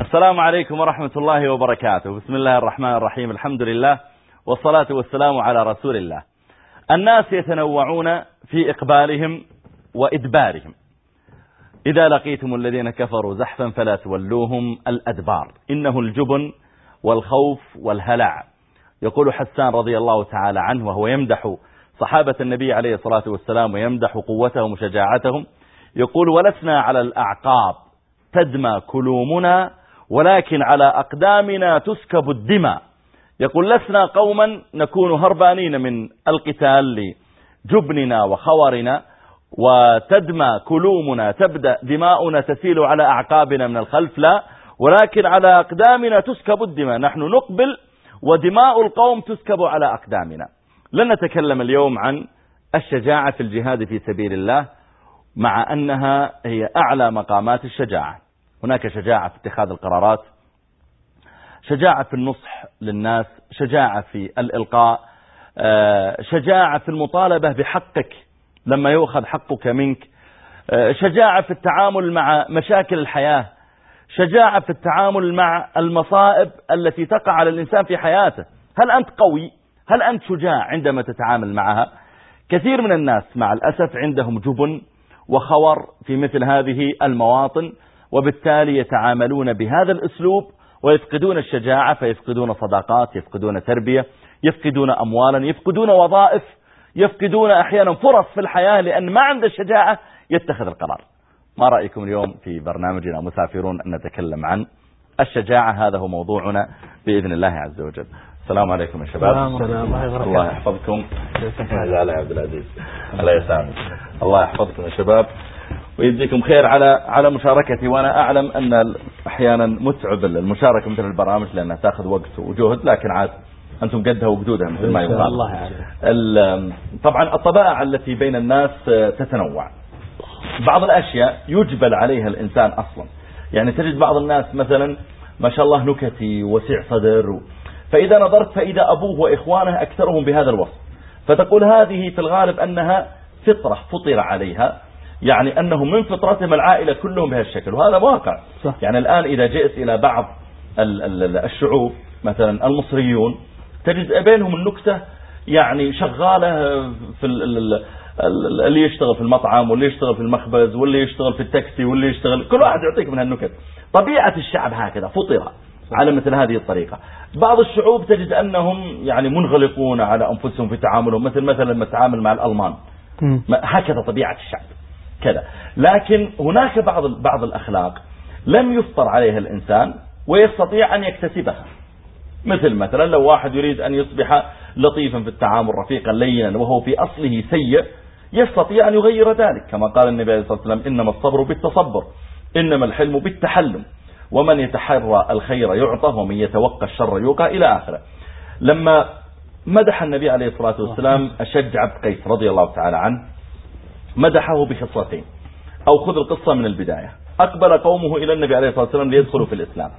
السلام عليكم ورحمة الله وبركاته. بسم الله الرحمن الرحيم. الحمد لله والصلاة والسلام على رسول الله. الناس يتنوعون في إقبالهم وإدبارهم. إذا لقيتم الذين كفروا زحفا فلا تولوهم الأدبار. إنه الجبن والخوف والهلع. يقول حسان رضي الله تعالى عنه وهو يمدح صحابة النبي عليه الصلاة والسلام ويمدح قوتهم وشجاعتهم. يقول ولسنا على الأعقاب تدمى كلومنا ولكن على أقدامنا تسكب الدماء يقول لسنا قوما نكون هربانين من القتال لجبننا وخورنا وتدمى كلومنا تبدأ دماؤنا تسيل على أعقابنا من الخلف لا ولكن على أقدامنا تسكب الدماء نحن نقبل ودماء القوم تسكب على أقدامنا. لن نتكلم اليوم عن الشجاعة في الجهاد في سبيل الله مع أنها هي أعلى مقامات الشجاعة. هناك شجاعة في اتخاذ القرارات شجاعة في النصح للناس شجاعة في الإلقاء آه، شجاعة في المطالبة بحقك لما يؤخذ حقك منك آه، شجاعة في التعامل مع مشاكل الحياة شجاعة في التعامل مع المصائب التي تقع على الإنسان في حياته. هل أنت قوي؟ هل أنت شجاع عندما تتعامل معها؟ كثير من الناس مع الأسف عندهم جبن وخور في مثل هذه المواطن. وبالتالي يتعاملون بهذا الأسلوب ويفقدون الشجاعة فيفقدون صداقات يفقدون تربية يفقدون أموالا يفقدون وظائف يفقدون أحيانا فرص في الحياة لأن ما عنده الشجاعة يتخذ القرار. ما رأيكم اليوم في برنامجنا مسافرون أن نتكلم عن الشجاعة؟ هذا هو موضوعنا بإذن الله عز وجل. السلام عليكم يا شباب. السلام الله يحفظكم. الله عبد العزيز. الله يسامحك الله يحفظكم يا شباب. ويجزيكم خير على على مشاركتي. وأنا أعلم أن أحيانا متعب المشاركة مثل البرامج لأنها تأخذ وقت وجهد لكن عاد أنتم قدها وقدودها مثل ما يقال. الله طبعا الطبائع التي بين الناس تتنوع. بعض الأشياء يجبل عليها الإنسان أصلا. يعني تجد بعض الناس مثلا ما شاء الله نكتي وسع صدر فإذا نظرت فإذا أبوه وإخوانه أكثرهم بهذا الوصف فتقول هذه في الغالب أنها فطرة فطر عليها يعني أنه من فطرتهم العائلة كلهم بهالشكل وهذا واقع. صح. يعني الآن إذا جئت إلى بعض الشعوب مثلا المصريون تجد بينهم النكتة يعني شغالة في اللي يشتغل في المطعم واللي يشتغل في المخبز واللي يشتغل في التاكسي واللي يشتغل كل واحد يعطيك من هالنكت. طبيعة الشعب هكذا فطر على مثل هذه الطريقة. بعض الشعوب تجد أنهم يعني منغلقون على أنفسهم في تعاملهم مثل مثلا لما تتعامل مع الألمان. هكذا طبيعة الشعب. كذا. لكن هناك بعض بعض الأخلاق لم يفطر عليها الإنسان ويستطيع أن يكتسبها. مثل مثلا لو واحد يريد أن يصبح لطيفا في التعامل رفيقا لينا وهو في أصله سيء يستطيع أن يغير ذلك. كما قال النبي عليه الصلاة والسلام إنما الصبر بالتصبر إنما الحلم بالتحلم. ومن يتحرى الخير يعطى ومن يتوقى الشر يوقى إلى آخره. لما مدح النبي عليه الصلاة والسلام أشج عبد قيس رضي الله تعالى عنه مدحه بخصلتين أو خذ القصة من البداية. أقبل قومه إلى النبي عليه الصلاة والسلام ليدخلوا في الإسلام.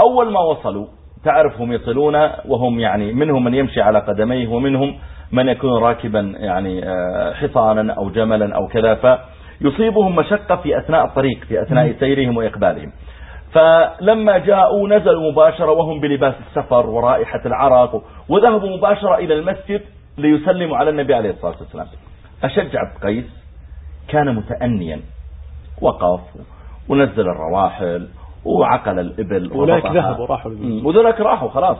أول ما وصلوا تعرف هم يصلون وهم يعني منهم من يمشي على قدميه ومنهم من يكون راكبا يعني آه، حصانا أو جملا أو كذا فيصيبهم مشقة في أثناء الطريق في أثناء سيرهم وإقبالهم. فلما جاءوا نزلوا مباشرة وهم بلباس السفر ورائحة العرق وذهبوا مباشرة إلى المسجد ليسلموا على النبي عليه الصلاة والسلام. أشج عبد قيس كان متأنيا. وقف ونزل الرواحل وعقل الإبل وذلك ذهبوا راحوا وذلك راحوا خلاص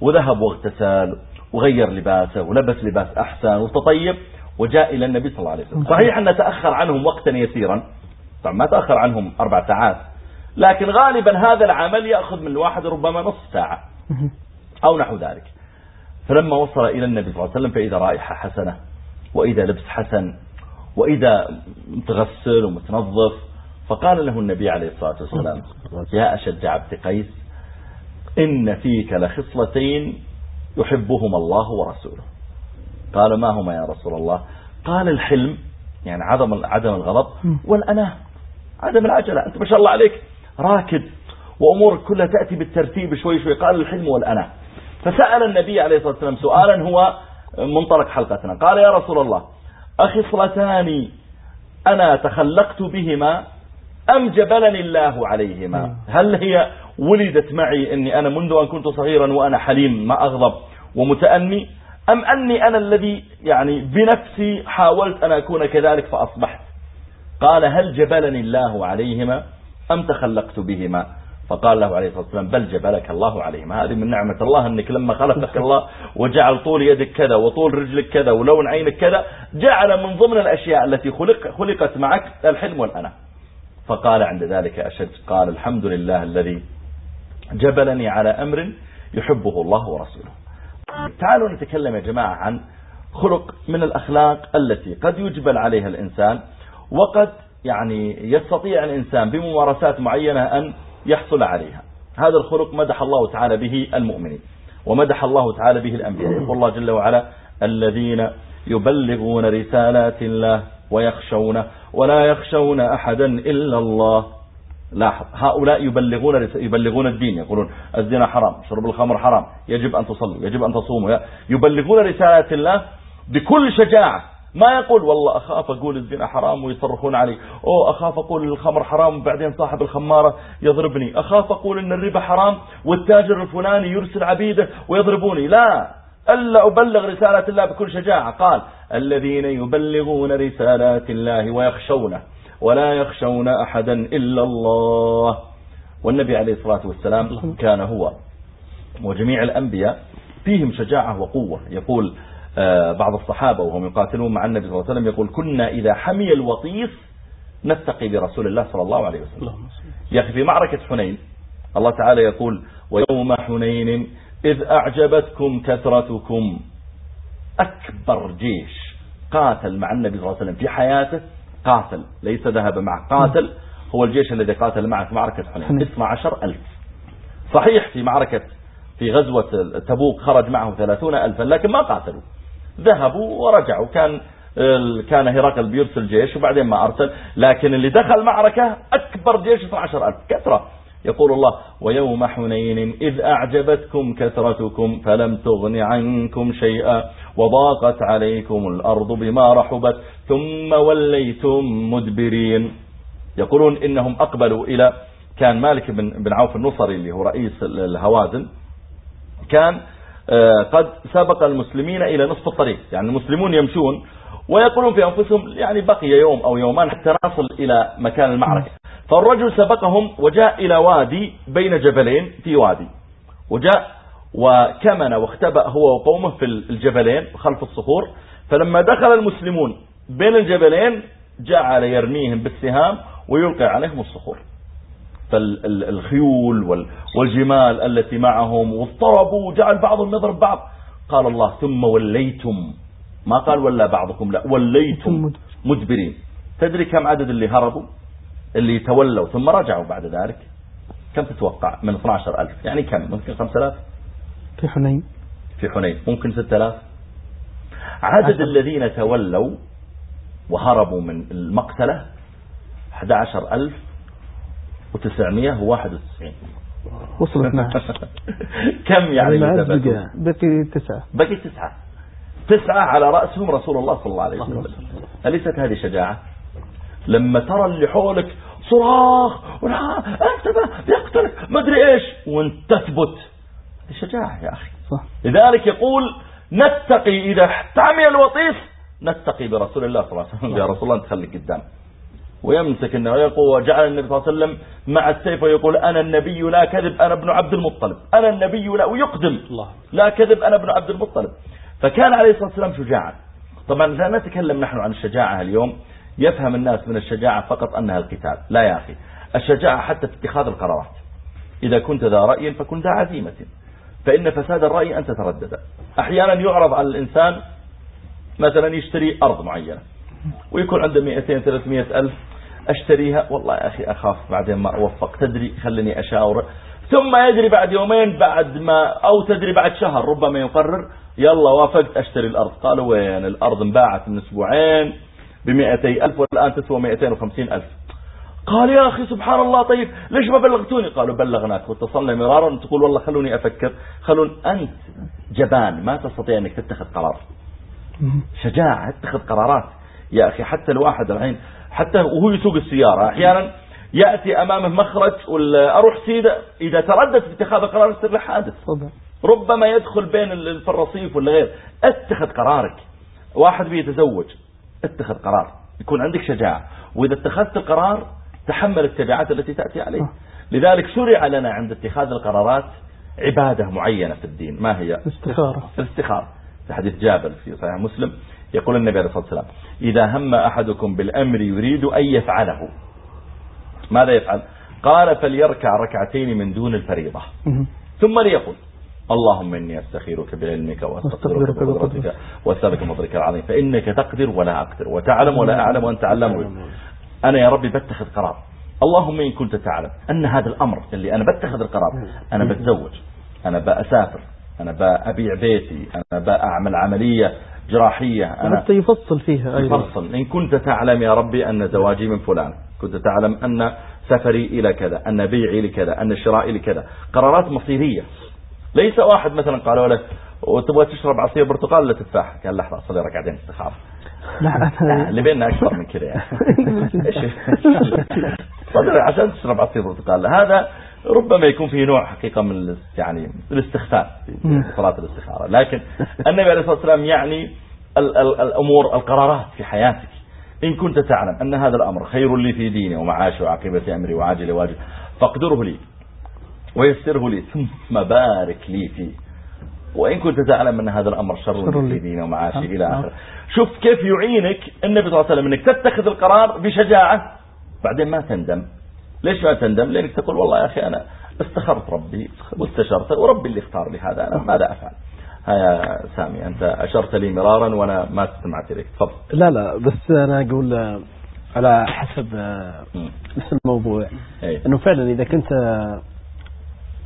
وذهب واغتسل وغير لباسه ولبس لباس أحسن وتطيب وجاء إلى النبي صلى الله عليه وسلم. صحيح أن تأخر عنهم وقتا يسيرا. طبعا ما تأخر عنهم أربع ساعات. لكن غالبا هذا العمل يأخذ من الواحد ربما نصف ساعة. أو نحو ذلك. فلما وصل إلى النبي صلى الله عليه وسلم فإذا رائحة حسنة وإذا لبس حسن وإذا متغسل ومتنظف فقال له النبي عليه الصلاة والسلام يا أشد عبد قيس إن فيك لخصلتين يحبهما الله ورسوله. قال ما هما يا رسول الله؟ قال الحلم يعني عدم عدم الغضب والأناه عدم العجلة أنت ما شاء الله عليك راكد وأمورك كلها تأتي بالترتيب شوي شوي. قال الحلم والأنا فسأل النبي عليه الصلاة والسلام سؤالا هو منطلق حلقتنا. قال يا رسول الله أخصلتان أنا تخلقت بهما أم جبلني الله عليهما؟ هل هي ولدت معي أني أنا منذ أن كنت صغيرا وأنا حليم ما أغضب ومتأني؟ أم أني أنا الذي يعني بنفسي حاولت أن أكون كذلك فأصبحت؟ قال هل جبلني الله عليهما أم تخلقت بهما؟ فقال له عليه الصلاة والسلام بل جبلك الله عليهما هذه من نعمة الله أنك لما خلقك الله وجعل طول يدك كذا وطول رجلك كذا ولون عينك كذا جعل من ضمن الأشياء التي خلق خلقت معك الحلم والأنا فقال عند ذلك أشد قال الحمد لله الذي جبلني على أمر يحبه الله ورسوله. تعالوا نتكلم يا جماعة عن خلق من الأخلاق التي قد يجبل عليها الإنسان وقد يعني يستطيع الإنسان بممارسات معينة أن يحصل عليها. هذا الخلق مدح الله تعالى به المؤمنين ومدح الله تعالى به الأنبياء. يقول الله جل وعلا الذين يبلغون رسالات الله ويخشون ولا يخشون أحدا إلا الله. لاحظ هؤلاء يبلغون يبلغون الدين يقولون الزنا حرام شرب الخمر حرام يجب أن تصلوا يجب أن تصوموا يبلغون رسالات الله بكل شجاعة. ما يقول والله أخاف أقول الزنا حرام ويصرخون علي. أو أخاف أقول الخمر حرام وبعدين صاحب الخمارة يضربني. أخاف أقول أن الربا حرام والتاجر الفلاني يرسل عبيده ويضربوني. لا. ألا أبلغ رسالة الله بكل شجاعة. قال الذين يبلغون رسالات الله ويخشونه ولا يخشون أحدا إلا الله. والنبي عليه الصلاة والسلام كان هو. وجميع الأنبياء فيهم شجاعة وقوة. يقول بعض الصحابة وهم يقاتلون مع النبي صلى الله عليه وسلم يقول كنا إذا حمي الوطيس نتقي برسول الله صلى الله عليه وسلم. يا أخي في معركة حنين الله تعالى يقول ويوم حنين إذ أعجبتكم كثرتكم. أكبر جيش قاتل مع النبي صلى الله عليه وسلم في حياته قاتل ليس ذهب معه قاتل هو الجيش الذي قاتل معه في معركة حنين. 12 ألف. صحيح في معركة في غزوة تبوك خرج معه ثلاثون ألفا لكن ما قاتلوا. ذهبوا ورجعوا. كان كان هرقل بيرسل جيش وبعدين ما أرسل. لكن اللي دخل معركة أكبر جيش 12 ألف كثرة. يقول الله ويوم حنين إذ أعجبتكم كثرتكم فلم تغن عنكم شيئا وضاقت عليكم الأرض بما رحبت ثم وليتم مدبرين. يقولون إنهم أقبلوا إلى كان مالك بن عوف النصري اللي هو رئيس الهوازن كان قد سبق المسلمين إلى نصف الطريق. يعني المسلمون يمشون ويقولون في أنفسهم يعني بقي يوم أو يومان حتى نصل إلى مكان المعركة. فالرجل سبقهم وجاء إلى وادي بين جبلين في وادي. وجاء وكمن واختبأ هو وقومه في الجبلين خلف الصخور. فلما دخل المسلمون بين الجبلين جعل يرميهم بالسهام ويلقي عليهم الصخور. فالخيول والجمال التي معهم واضطربوا وجعل بعضهم يضرب بعض. قال الله ثم وليتم. ما قال ولا بعضكم لا وليتم. مدبرين. تدري كم عدد اللي هربوا؟ اللي تولوا ثم رجعوا بعد ذلك. كم تتوقع؟ من 12 ألف. يعني كم؟ ممكن 5000 في حنين. في حنين. ممكن 6000 عدد الذين تولوا وهربوا من المقتلة 11000 و991 وصلت معه كم يعني بقي تسعة. بقي تسعة. تسعة على رأسهم رسول الله صلى الله عليه وسلم. أليست هذه شجاعة؟ لما ترى اللي حولك صراخ ولا انت بيقتلك ما أدري إيش. وأنت تثبت. شجاعة يا أخي. صح. لذلك يقول نتقي إذا احتمي الوطيس نتقي برسول الله صلى الله عليه وسلم. يا رسول الله أنت خليك قدام. ويمسك النبي ويقول وجعل النبي صلى الله عليه وسلم مع السيف ويقول أنا النبي لا كذب أنا ابن عبد المطلب. أنا النبي لا ويقدم. الله. لا كذب أنا ابن عبد المطلب. فكان عليه الصلاة والسلام شجاعا. طبعا لا نتكلم نحن عن الشجاعة اليوم يفهم الناس من الشجاعة فقط أنها القتال. لا يا أخي. الشجاعة حتى في اتخاذ القرارات. إذا كنت ذا رأي فكن ذا عزيمة. فإن فساد الرأي أن تتردد. أحيانا يعرض على الإنسان مثلا يشتري أرض معينة. ويكون عنده 200 300 ألف. أشتريها. والله يا أخي أخاف بعدين ما أوفق. تدري خلني أشاور. ثم يدري بعد يومين بعد ما أو تدري بعد شهر ربما يقرر يلا وافقت أشتري الأرض. قالوا وين؟ الأرض انباعت من أسبوعين بمئتي ألف والآن تسوى مئتين وخمسين ألف. قال يا أخي سبحان الله طيب ليش ما بلغتوني؟ قالوا بلغناك واتصلنا مرارا. تقول والله خلوني أفكر. خلون أنت جبان ما تستطيع أنك تتخذ قرار. شجاعة اتخذ قرارات. يا أخي حتى الواحد الحين حتى وهو يسوق السيارة. أحيانا يأتي أمامه مخرج ولا أروح سيدة إذا تردد في اتخاذ القرار يصير له حادث. ربما يدخل بين الرصيف ولا غير. اتخذ قرارك. واحد بيتزوج اتخذ قرار. يكون عندك شجاعة. وإذا اتخذت القرار تحمل التبعات التي تأتي عليه. لذلك شرع لنا عند اتخاذ القرارات عبادة معينة في الدين. ما هي؟ استخارة. الاستخارة في حديث جابر في صحيح مسلم. يقول النبي عليه الصلاة والسلام إذا هم أحدكم بالأمر يريد أن يفعله. ماذا يفعل؟ قال فليركع ركعتين من دون الفريضة. ثم ليقول اللهم إني أستخيرك بعلمك وأستغفرك واستغفرك بقدرتك وأسألك من فضلك العظيم فإنك تقدر ولا أقدر وتعلم ولا أعلم وأنت الغيوب. أنا يا ربي بتخذ قرار. اللهم إن كنت تعلم أن هذا الأمر اللي أنا بتخذ القرار أنا بتزوج أنا بأسافر أنا بأبيع بيتي أنا بأعمل عملية جراحية. أنا حتى يفصل فيها أيضا. فصل إن كنت تعلم يا ربي أن زواجي من فلان. كنت تعلم أن سفري إلى كذا أن بيعي لكذا أن شرائي لكذا. قرارات مصيرية. ليس واحد مثلا قالوا له وتبغى تشرب عصير برتقال؟ ولا تفاح قال لحظة صلي ركعتين استخارة لا أنا اللي بيننا أكبر من كذا يعني. صدر عشان تشرب عصير برتقال. هذا ربما يكون فيه نوع حقيقة من يعني الاستخفاف في صلاة الاستخارة لكن النبي عليه الصلاة والسلام يعني ال ال الأمور القرارات في حياتك إن كنت تعلم أن هذا الأمر خير لي في ديني ومعاشي وعاقبة أمري وعاجل واجل فاقدره لي ويسره لي ثم بارك لي فيه وإن كنت تعلم أن هذا الأمر شر لي. في ديني ومعاشي نعم. إلى نعم. آخره شوف كيف يعينك النبي صلى الله عليه وسلم أنك تتخذ القرار بشجاعة بعدين ما تندم ليش ما تندم لأنك تقول والله يا أخي أنا استخرت ربي واستشرت وربي اللي اختار لي هذا أنا ماذا أفعل ها يا سامي أنت أشرت لي مرارا وأنا ما استمعت إليك تفضل لا لا بس أنا أقول آه، على حسب آه،. نفس الموضوع إيه. إنه فعلا إذا كنت آه،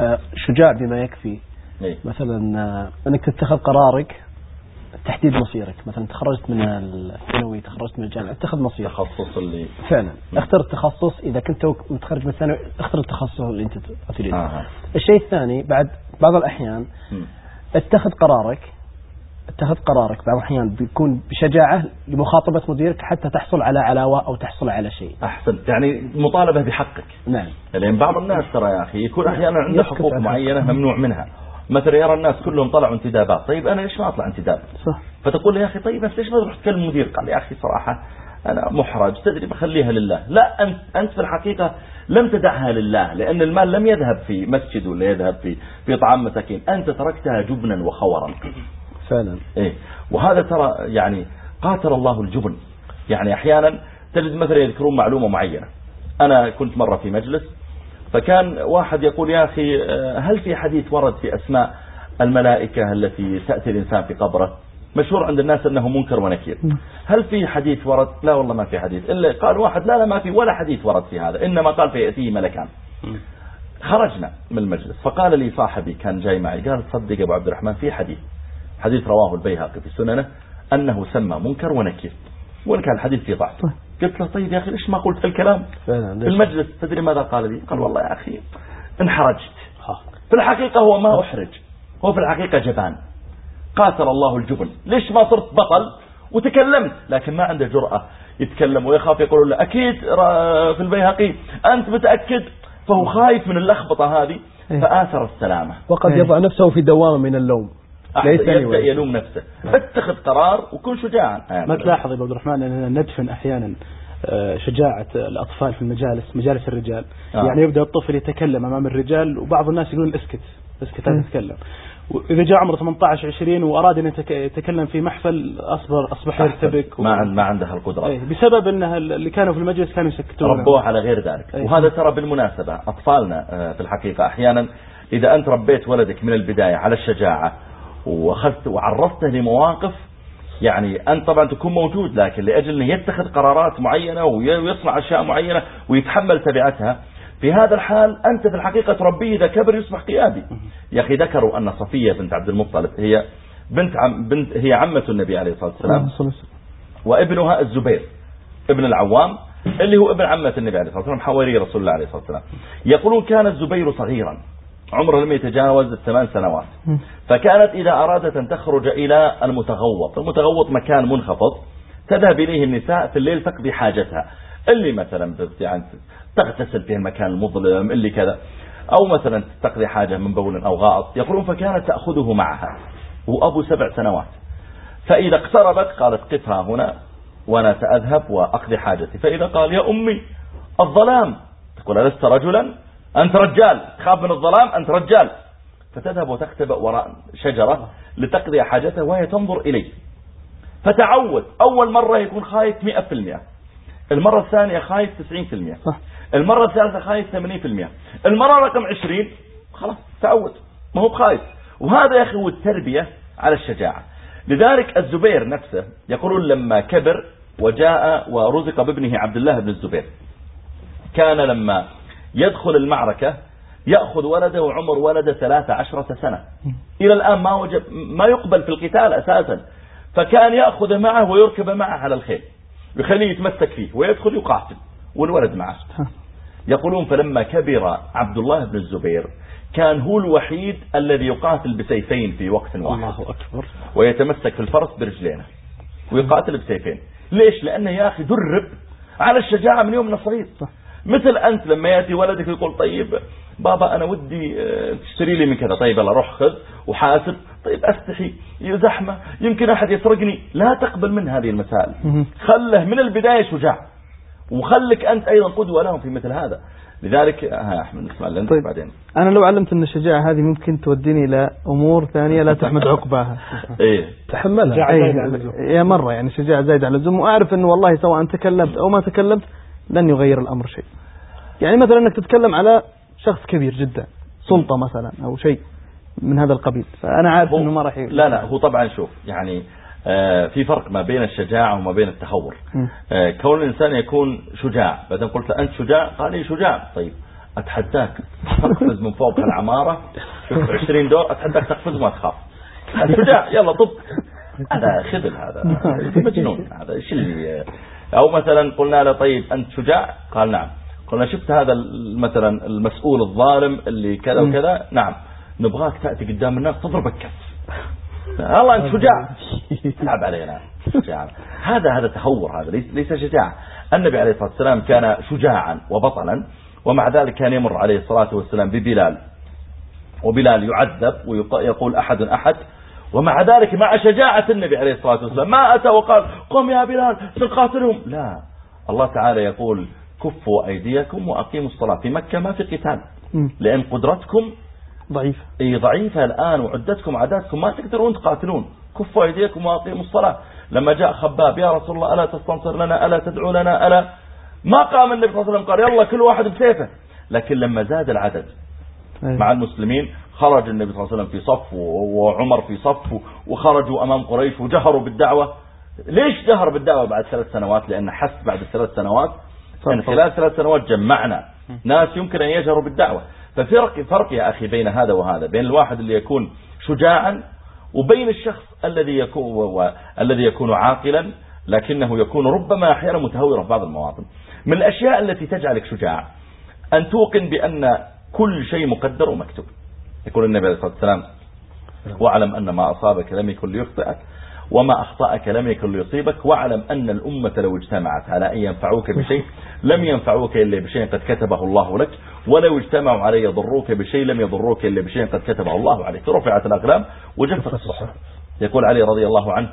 آه، شجاع بما يكفي إيه. مثلا آه، إنك تتخذ قرارك تحديد مصيرك. مثلا تخرجت من الثانوي تخرجت من الجامعة اتخذ مصيرك تخصص اللي فعلا. اختر التخصص. إذا كنت متخرج من الثانوي اختر التخصص اللي أنت تريده. آه. الشيء الثاني بعد بعض الأحيان مم. اتخذ قرارك. اتخذ قرارك. بعض الأحيان بيكون بشجاعة لمخاطبة مديرك حتى تحصل على علاوة أو تحصل على شيء. أحسنت يعني مطالبة بحقك. نعم. لأن بعض الناس ترى يا أخي يكون أحيانا عنده حقوق معينة ممنوع منها. مثلا يرى الناس كلهم طلعوا انتدابات. طيب أنا ليش ما أطلع انتداب؟ صح. فتقول له يا أخي طيب بس ليش ما تروح تكلم المدير؟ قال يا أخي صراحة أنا محرج. تدري بخليها لله. لا أنت, أنت في الحقيقة لم تدعها لله لأن المال لم يذهب في مسجد ولا يذهب في في طعام مساكين. أنت تركتها جبنا وخورا. فعلا. إيه. وهذا ترى يعني قاتل الله الجبن. يعني أحيانا تجد مثلا يذكرون معلومة معينة. أنا كنت مرة في مجلس فكان واحد يقول يا أخي هل في حديث ورد في أسماء الملائكة التي تأتي الإنسان في قبره؟ مشهور عند الناس أنه منكر ونكير. هل في حديث ورد؟ لا والله ما في حديث. إلا قال واحد لا لا ما في ولا حديث ورد في هذا إنما قال فيأتيه ملكان. خرجنا من المجلس فقال لي صاحبي كان جاي معي قال تصدق أبو عبد الرحمن في حديث حديث رواه البيهقي في سننه أنه سمى منكر ونكير وإن كان الحديث فيه ضعف قلت له طيب يا أخي ليش ما قلت الكلام؟ فعلا في؟ المجلس تدري ماذا قال لي؟ قال والله يا أخي انحرجت. في الحقيقة هو ما أحرج هو في الحقيقة جبان. قاتل الله الجبن. ليش ما صرت بطل وتكلمت؟ لكن ما عنده جرأة يتكلم ويخاف يقول له أكيد را- في البيهقي أنت متأكد؟ فهو خايف من اللخبطة هذه إيه. فآثر السلامة. وقد إيه. يضع نفسه في دوامة من اللوم. ليس يبدأ. يلوم نفسه. اتخذ قرار وكن شجاعا. ما تلاحظ يا عبد الرحمن اننا ندفن أحيانا آه، شجاعة الأطفال في المجالس مجالس الرجال. آه. يعني يبدأ الطفل يتكلم أمام الرجال وبعض الناس يقولون اسكت اسكت لا. تتكلم. وإذا جاء عمره 18 20 وأراد أن يتك- يتكلم في محفل أصبر أصبح يرتبك. ما عند ما عنده القدرة. إيه، بسبب انها اللي كانوا في المجلس كانوا يسكتون. ربوه على غير ذلك. أي. وهذا ترى بالمناسبة أطفالنا آه، في الحقيقة. أحيانا إذا أنت ربيت ولدك من البداية على الشجاعة وأخذت وعرضته لمواقف يعني أنت طبعا تكون موجود لكن لأجل أنه يتخذ قرارات معينة وي- ويصنع أشياء معينة ويتحمل تبعاتها في هذا الحال أنت في الحقيقة تربيه إذا كبر يصبح قيادي. يا أخي ذكروا أن صفية بنت عبد المطلب هي بنت عم بنت هي عمة النبي عليه الصلاة والسلام. وابنها الزبير ابن العوام اللي هو ابن عمة النبي عليه الصلاة والسلام حواري رسول الله عليه الصلاة والسلام. يقولون كان الزبير صغيرا. عمره لم يتجاوز الثمان سنوات. فكانت إذا أرادت أن تخرج إلى المتغوط المتغوط مكان منخفض تذهب إليه النساء في الليل تقضي حاجتها. اللي مثلا يعني تغتسل في المكان المظلم اللي كذا. أو مثلا تقضي حاجة من بول أو غائط. يقولون فكانت تأخذه معها. وأبو سبع سنوات. فإذا اقتربت قالت قفها هنا وأنا سأذهب وأقضي حاجتي. فإذا قال يا أمي الظلام. تقول ألست رجلا؟ أنت رجال. تخاف من الظلام أنت رجال. فتذهب وتختبئ وراء شجرة لتقضي حاجته وهي تنظر إليه فتعود. أول مرة يكون خايف 100% المرة الثانية خايف 90% صح. المرة الثالثة خايف 80% المرة رقم 20 خلاص تعود. ما هو بخايف. وهذا يا أخي هو التربية على الشجاعة. لذلك الزبير نفسه يقولون لما كبر وجاء ورزق بابنه عبد الله بن الزبير كان لما يدخل المعركة يأخذ ولده وعمر ولده ثلاثة عشرة سنة. إلى الآن ما, وجب ما يقبل في القتال أساسا. فكان يأخذ معه ويركب معه على الخيل يخليه يتمسك فيه ويدخل يقاتل والولد معه. يقولون فلما كبر عبد الله بن الزبير كان هو الوحيد الذي يقاتل بسيفين في وقت واحد. الله أكبر. ويتمسك في الفرس برجلينه ويقاتل بسيفين. ليش؟ لأنه يا أخي درب على الشجاعة من يوم صغير مثل أنت لما يأتي ولدك يقول طيب بابا أنا ودي آه، تشتري لي من كذا. طيب يلا روح خذ وحاسب. طيب أستحي. زحمة. يمكن أحد يسرقني لا تقبل من هذه المسائل خله من البداية شجاع. وخلك أنت أيضا قدوة لهم في مثل هذا. لذلك ها أحمد نسمع لأنت طيب. بعدين. أنا لو علمت أن الشجاعة هذه ممكن توديني إلى أمور ثانية لا تحمد عقباها. إيه. تحملها. إيه. يا مرة يعني شجاعة زايد على اللزوم. وأعرف أنه والله سواء تكلمت أو ما تكلمت لن يغير الأمر شيء. يعني مثلا أنك تتكلم على شخص كبير جدا سلطة مثلا أو شيء من هذا القبيل. فأنا عارف أنه ما راح لا لا هو طبعا شوف يعني آه، في فرق ما بين الشجاعة وما بين التهور. آه، كون الإنسان يكون شجاع بعدين قلت أنت شجاع قال لي شجاع. طيب أتحداك تقفز من فوق العمارة شوف 20 دور أتحداك تقفز ما تخاف. شجاع يلا طب. هذا خذل هذا. مجنون هذا. إيش اللي أو مثلا قلنا له طيب أنت شجاع؟ قال نعم. قلنا شفت هذا مثلا المسؤول الظالم اللي كذا وكذا؟ نعم. نبغاك تأتي قدام الناس تضربك كف الله أنت شجاع. تلعب علينا. شجاع. هذا هذا تهور هذا ليس شجاع. النبي عليه الصلاة والسلام كان شجاعا وبطلا ومع ذلك كان يمر عليه الصلاة والسلام ببلال. وبلال يعذب ويقول أحد أحد ومع ذلك مع شجاعة النبي عليه الصلاة والسلام. ما أتى وقال قم يا بلال سنقاتلهم لا. الله تعالى يقول كفوا أيديكم وأقيموا الصلاة في مكة ما في قتال. لأن قدرتكم ضعيفة إي ضعيفة الآن وعدتكم عداتكم ما تقدرون تقاتلون. كفوا أيديكم وأقيموا الصلاة. لما جاء خباب يا رسول الله ألا تستنصر لنا؟ ألا تدعو لنا؟ ألا؟ ما قام النبي صلى الله عليه وسلم قال يلا كل واحد بسيفه. لكن لما زاد العدد. مع المسلمين خرج النبي صلى الله عليه وسلم في صف وعمر في صف وخرجوا أمام قريش وجهروا بالدعوة. ليش جهر بالدعوة بعد ثلاث سنوات؟ لأن حس بعد ثلاث سنوات يعني خلال ثلاث سنوات جمعنا. ناس يمكن أن يجهروا بالدعوة. ففرق فرق يا أخي بين هذا وهذا بين الواحد اللي يكون شجاعا وبين الشخص الذي يكون الذي يكون عاقلا لكنه يكون ربما أحيانا متهورا في بعض المواطن. من الأشياء التي تجعلك شجاع أن توقن بأن كل شيء مقدر ومكتوب. يقول النبي عليه الصلاة والسلام واعلم أن ما أصابك لم يكن ليخطئك وما أخطأك لم يكن ليصيبك واعلم أن الأمة لو اجتمعت على أن ينفعوك بشيء لم ينفعوك إلا بشيء قد كتبه الله لك ولو اجتمعوا علي يضروك بشيء لم يضروك إلا بشيء قد كتبه الله عليك. رفعت الأقلام وجفت الصحف. يقول علي رضي الله عنه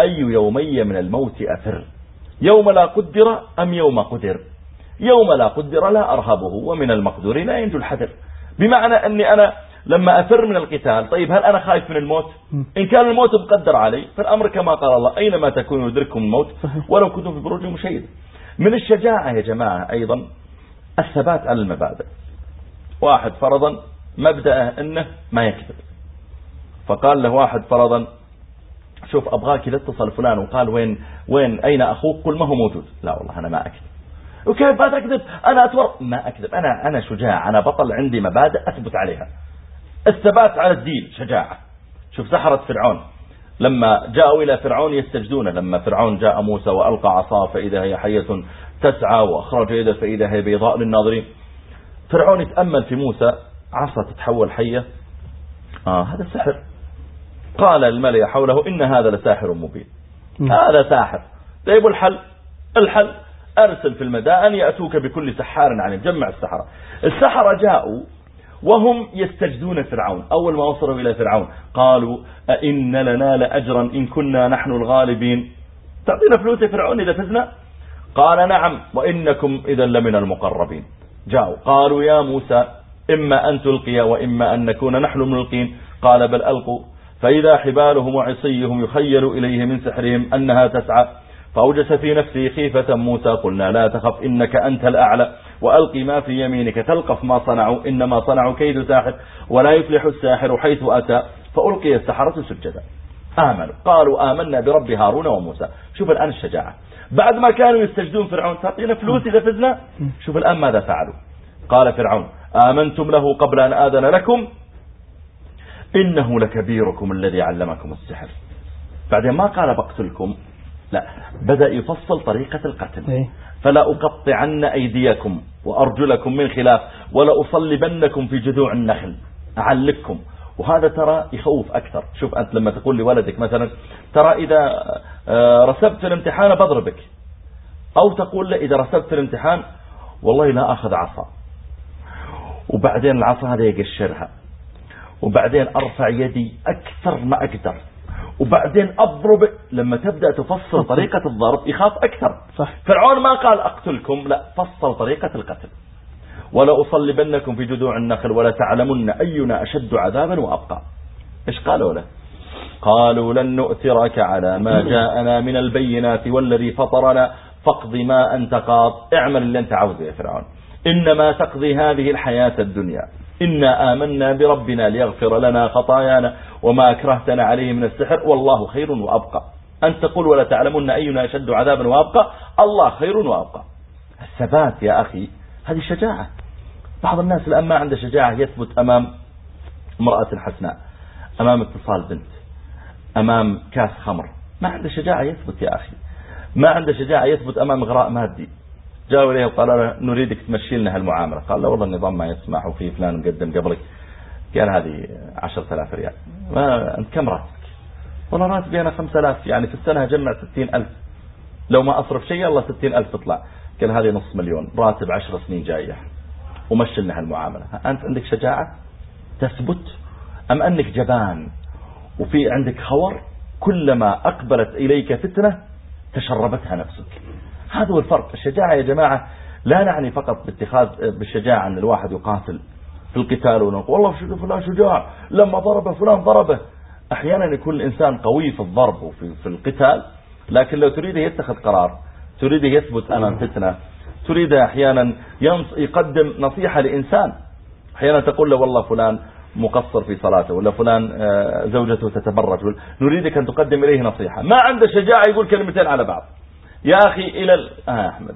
أي يومي من الموت أفر يوم لا قدر أم يوم قدر؟ يوم لا قدر لا أرهبه ومن المقدور لا ينجو الحذر. بمعنى أني أنا لما أفر من القتال طيب هل أنا خايف من الموت؟ إن كان الموت مقدر علي فالأمر كما قال الله أينما تكونوا يدرككم الموت ولو كنتم في بروج مشيد. من الشجاعة يا جماعة أيضا الثبات على المبادئ. واحد فرضا مبدأه أنه ما يكذب. فقال له واحد فرضا شوف أبغاك إذا اتصل فلان وقال وين وين أين أخوك؟ قل ما هو موجود. لا والله أنا ما أكذب. وكيف ما تكذب؟ أنا أتور ما أكذب أنا أنا شجاع أنا بطل عندي مبادئ أثبت عليها. الثبات على الدين شجاعة. شوف سحرة فرعون. لما جاءوا إلى فرعون يستجدون. لما فرعون جاء موسى وألقى عصاه فإذا هي حية تسعى وأخرج يده فإذا هي بيضاء للناظرين. فرعون يتأمل في موسى عصا تتحول حية. آه هذا سحر. قال الملأ حوله إن هذا لساحر مبين. هذا ساحر. طيب الحل الحل. أرسل في المدائن يأتوك بكل سحار عليم جمع السحرة. السحرة جاءوا وهم يستجدون فرعون. أول ما وصلوا إلى فرعون قالوا أئن لنا لأجرا إن كنا نحن الغالبين. تعطينا فلوس فرعون إذا فزنا؟ قال نعم وإنكم إذا لمن المقربين. جاءوا قالوا يا موسى إما أن تلقي وإما أن نكون نحن الملقين قال بل ألقوا. فإذا حبالهم وعصيهم يخيل إليه من سحرهم أنها تسعى. فأوجس في نفسه خيفة موسى قلنا لا تخف إنك أنت الأعلى. وألقي ما في يمينك تلقف ما صنعوا إنما صنعوا كيد ساحر ولا يفلح الساحر حيث أتى. فألقي السحرة سجدا. آمنوا. قالوا آمنا برب هارون وموسى. شوف الآن الشجاعة. بعد ما كانوا يستجدون فرعون تعطينا فلوس إذا فزنا. شوف الآن ماذا فعلوا. قال فرعون آمنتم له قبل أن آذن لكم؟ إنه لكبيركم الذي علمكم السحر. بعدين ما قال بقتلكم؟ لا بدأ يفصل طريقة القتل. إيه. فلا أقطعن أيديكم وأرجلكم من خلاف ولا أصلبنكم في جذوع النخل. أعلقكم. وهذا ترى يخوف أكثر. شوف أنت لما تقول لولدك مثلا ترى إذا آه، رسبت الامتحان بضربك. أو تقول له إذا رسبت الامتحان والله لا أخذ عصا. وبعدين العصا هذا يقشرها. وبعدين أرفع يدي أكثر ما أقدر. وبعدين أضرب لما تبدأ تفصل طريقة الضرب يخاف أكثر. صح. فرعون ما قال أقتلكم لا فصل طريقة القتل. ولا أصلبنكم في جذوع النخل ولا تعلمن أينا أشد عذابا وأبقى. إيش قالوا له؟ قالوا لن نؤثرك على ما جاءنا من البينات والذي فطرنا. فاقض ما أنت قاض. اعمل اللي أنت عاوزه يا فرعون. إنما تقضي هذه الحياة الدنيا. إنا آمنا بربنا ليغفر لنا خطايانا. وما أكرهتنا عليه من السحر والله خير وأبقى. أن تقول ولا تعلمون أينا أشد عذابا وأبقى؟ الله خير وأبقى. الثبات يا أخي هذه شجاعة. بعض الناس الآن ما عنده شجاعة يثبت أمام امرأة حسناء أمام اتصال بنت أمام كاس خمر. ما عنده شجاعة يثبت يا أخي. ما عنده شجاعة يثبت أمام إغراء مادي. جاءوا إليه وقالوا له نريدك تمشي لنا هالمعاملة. قال لا والله النظام ما يسمح وفي فلان مقدم قبلك. قال هذه عشرة آلاف ريال. ما أنت كم راتبك؟ والله راتبي أنا خمسة آلاف يعني في السنة ستين ألف. لو ما أصرف شيء الله ستين ألف تطلع قال هذه نص مليون راتب عشر سنين جاية. ومشي لنا هالمعاملة أنت عندك شجاعة؟ تثبت؟ أم أنك جبان؟ وفي عندك خور كلما أقبلت إليك فتنة تشربتها نفسك. هذا هو الفرق. الشجاعة يا جماعة لا نعني فقط باتخاذ بالشجاعة أن الواحد يقاتل. في القتال ونقول والله فلان شجاع لما ضربه فلان ضربه. أحيانا يكون الإنسان قوي في الضرب وفي في القتال لكن لو تريده يتخذ قرار تريده يثبت أمام فتنة تريد أحيانا يقدم نصيحة لإنسان. أحيانا تقول له والله فلان مقصر في صلاته ولا فلان آه، زوجته تتبرج نريدك أن تقدم إليه نصيحة. ما عنده شجاعة يقول كلمتين على بعض. يا أخي إلى ال... آه أحمد.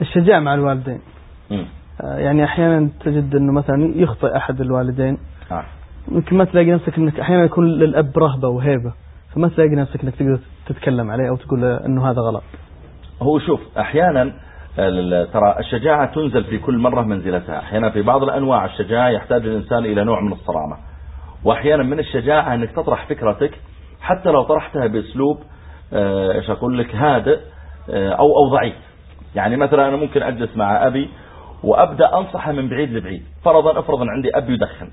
الشجاعة مع الوالدين. يعني أحيانا تجد أنه مثلا يخطئ أحد الوالدين. آه. ممكن ما تلاقي نفسك أنك أحيانا يكون للأب رهبة وهيبة فما تلاقي نفسك أنك تقدر تتكلم عليه أو تقول أنه هذا غلط. هو شوف أحيانا ترى الشجاعة تنزل في كل مرة منزلتها. أحيانا في بعض الأنواع الشجاعة يحتاج الإنسان إلى نوع من الصرامة. وأحيانا من الشجاعة أنك تطرح فكرتك حتى لو طرحتها بأسلوب آه، إيش أقول لك هادئ آه، أو أو ضعيف. يعني مثلا أنا ممكن أجلس مع أبي وأبدأ انصحه من بعيد لبعيد. فرضا افرض عندي أبي يدخن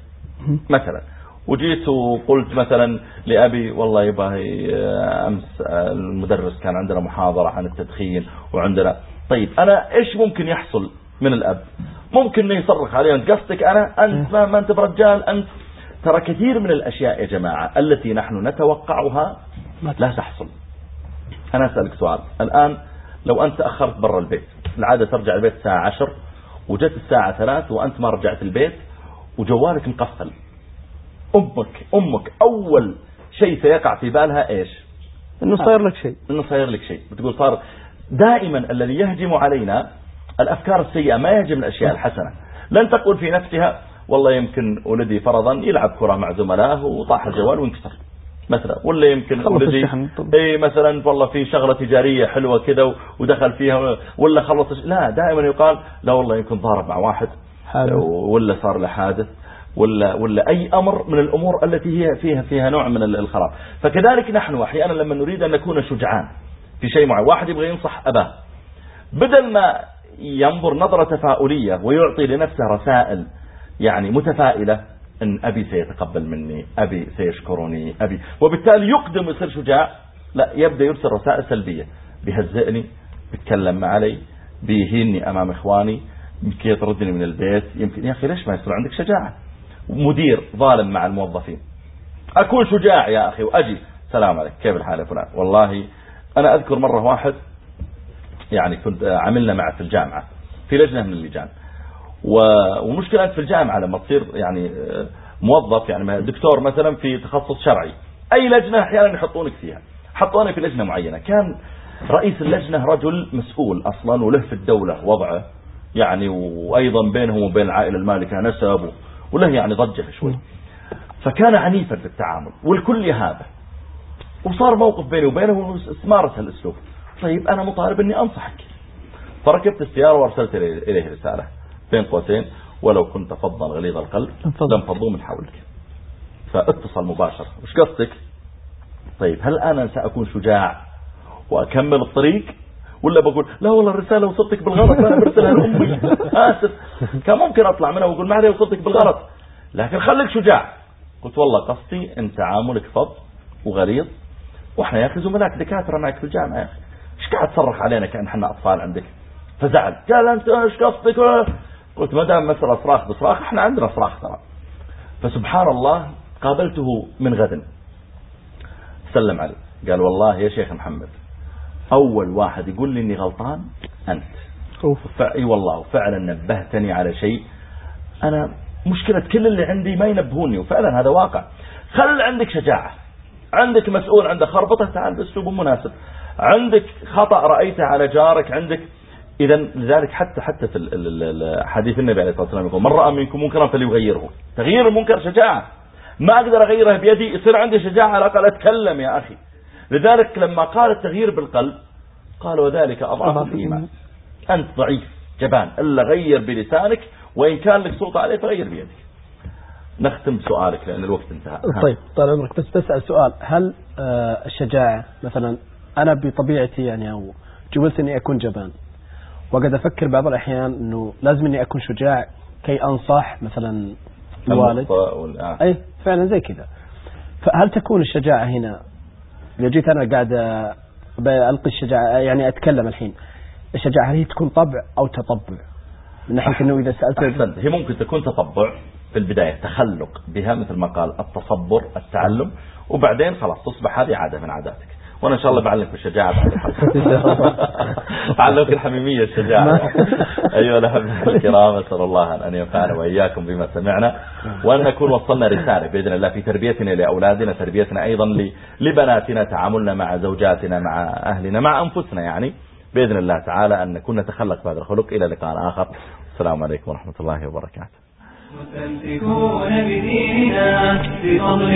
مثلا. وجيت وقلت مثلا لأبي والله يبقى آه، أمس المدرس كان عندنا محاضرة عن التدخين وعندنا. طيب أنا إيش ممكن يحصل من الأب؟ ممكن يصرخ علي أنت قصدك أنا؟ أنت ما, ما أنت برجال أنت ترى كثير من الأشياء يا جماعة التي نحن نتوقعها لا تحصل. أنا أسألك سؤال. الآن لو أنت أخرت برا البيت العادة ترجع البيت الساعة عشر وجت الساعة ثلاث وأنت ما رجعت البيت وجوالك مقفل. أمك أمك أول شيء سيقع في بالها إيش؟ إنه صاير لك شيء. إنه صاير لك شيء. بتقول صار دائما الذي يهجم علينا الأفكار السيئة ما يهجم الأشياء الحسنة. لن تقول في نفسها والله يمكن ولدي فرضا يلعب كرة مع زملائه وطاح الجوال وانكسر مثلا ولا يمكن ولدي اي مثلا والله في شغلة تجارية حلوة كذا ودخل فيها ولا خلص لا دائما يقال لا والله يمكن ضارب مع واحد حادث. ولا صار له حادث ولا ولا أي أمر من الأمور التي هي فيها فيها نوع من الخراب. فكذلك نحن أحيانا لما نريد أن نكون شجعان في شيء معين واحد يبغى ينصح أباه. بدل ما ينظر نظرة تفاؤلية ويعطي لنفسه رسائل يعني متفائلة إن أبي سيتقبل مني أبي سيشكرني أبي. وبالتالي يقدم يصير شجاع. لا يبدأ يرسل رسائل سلبية. بيهزئني بيتكلم علي بيهيني أمام إخواني يمكن يطردني من البيت. يمكن يا أخي ليش ما يصير عندك شجاعة؟ مدير ظالم مع الموظفين. أكون شجاع يا أخي وأجي. سلام عليك كيف الحال يا فلان؟ والله أنا أذكر مرة واحد يعني كنت عملنا معه في الجامعة في لجنة من اللجان. ومشكلة أنت في الجامعة لما تصير يعني موظف يعني دكتور مثلا في تخصص شرعي. أي لجنة أحيانا يحطونك فيها. حطوني في لجنة معينة. كان رئيس اللجنة رجل مسؤول أصلا وله في الدولة وضعه. يعني وأيضا بينهم وبين العائلة المالكة نسب وله يعني ضجة شوي. فكان عنيفا في التعامل. والكل يهابه. وصار موقف بيني وبينه استمارس هالأسلوب. طيب أنا مطالب إني أنصحك. فركبت السيارة وأرسلت إليه رسالة. بين قوسين ولو كنت فظا غليظ القلب لم فضوا من حولك. فاتصل مباشر وش قصدك؟ طيب هل أنا سأكون شجاع وأكمل الطريق؟ ولا بقول لا والله الرسالة وصلتك بالغلط أنا برسلها لأمي. آسف. كان ممكن أطلع منها وأقول ما وصلتك بالغلط. لكن خليك شجاع. قلت والله قصدي إن تعاملك فظ وغليظ. وإحنا يا أخي زملائك دكاترة معك في الجامعة يا أخي إيش قاعد تصرخ علينا كأن إحنا أطفال عندك؟ فزعل. قال أنت إيش قصدك؟ قلت ما دام مسألة صراخ بصراخ إحنا عندنا صراخ ترى. فسبحان الله قابلته من غد. سلم علي قال والله يا شيخ محمد أول واحد يقول لي إني غلطان أنت. إي والله فعلا نبهتني على شيء. أنا مشكلة كل اللي عندي ما ينبهوني وفعلا هذا واقع. خل عندك شجاعة. عندك مسؤول عنده خربطة تعال باسلوب مناسب. عندك خطأ رأيته على جارك عندك إذا لذلك حتى حتى في حديث النبي عليه الصلاة والسلام يقول من رأى منكم منكرا فليغيره. تغيير المنكر شجاعة. ما أقدر أغيره بيدي يصير عندي شجاعة على الأقل أتكلم يا أخي. لذلك لما قال التغيير بالقلب قال وذلك أضعف الإيمان. أنت ضعيف جبان. إلا غير بلسانك وإن كان لك سلطة عليه فغير بيدك. نختم سؤالك لأن الوقت انتهى. طيب طال عمرك. بس بسأل سؤال. هل آه الشجاعة مثلا أنا بطبيعتي يعني أو جبلت أني أكون جبان وقد أفكر بعض الأحيان أنه لازم أني أكون شجاع كي أنصح مثلا الوالد. أي فعلا زي كذا. فهل تكون الشجاعة هنا؟ إذا جيت أنا قاعد ألقي الشجاعة يعني أتكلم الحين الشجاعة هل هي تكون طبع أو تطبع؟ من ناحية أنه إذا سألت أحسنت هي ممكن تكون تطبع في البداية تخلق بها مثل ما قال التصبر التعلم وبعدين خلاص تصبح هذه عادة من عاداتك. وأنا إن شاء الله بعلمك الشجاعة بعد بعلمك الحميمية الشجاعة. أيها الأحبة الكرام أسأل الله أن ينفعنا وإياكم بما سمعنا وأن نكون وصلنا رسالة بإذن الله في تربيتنا لأولادنا تربيتنا أيضا لبناتنا تعاملنا مع زوجاتنا مع أهلنا مع أنفسنا يعني. بإذن الله تعالى أن نكون نتخلق بهذا الخلق. إلى لقاء آخر. السلام عليكم ورحمة الله وبركاته. مستمسكون بديننا بفضل